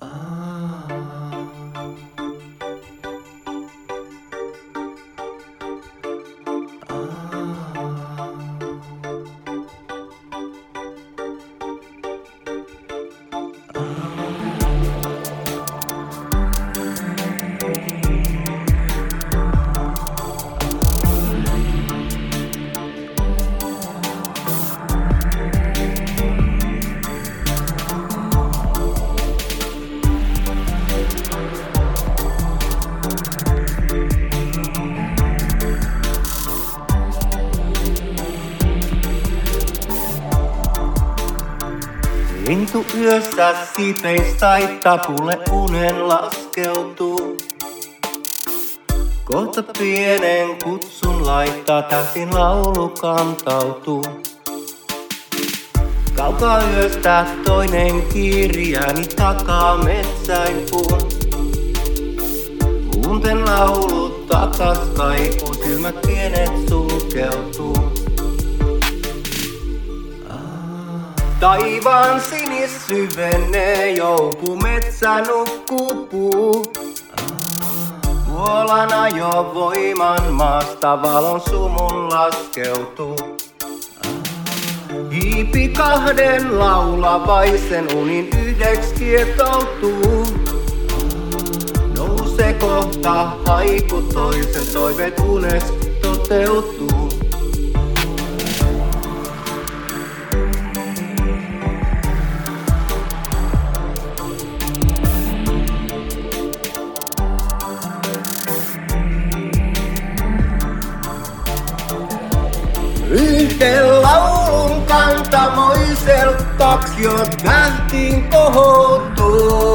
ah. ah. ah. Lintu yössä sipeistä tapulle unen laskeutuu. Kohta pienen kutsun laittaa, tähtin laulu kantautuu. Kaukaa yöstä toinen kirjaani takaa metsäin puun. Unten laulu takas kaikuu, silmät pienet sulkeutuu. Taivaan sinis syvenee, joku metsä nukkuu puu. Vuolana jo voiman maasta valon sumun laskeutuu. Hiipi kahden laulavaisen unin yhdeks kietoutuu. Nouse kohta haiku toisen toiveet unes toteutuu. Yhden laulun kantamoiselta jo tähtiin kohottuu.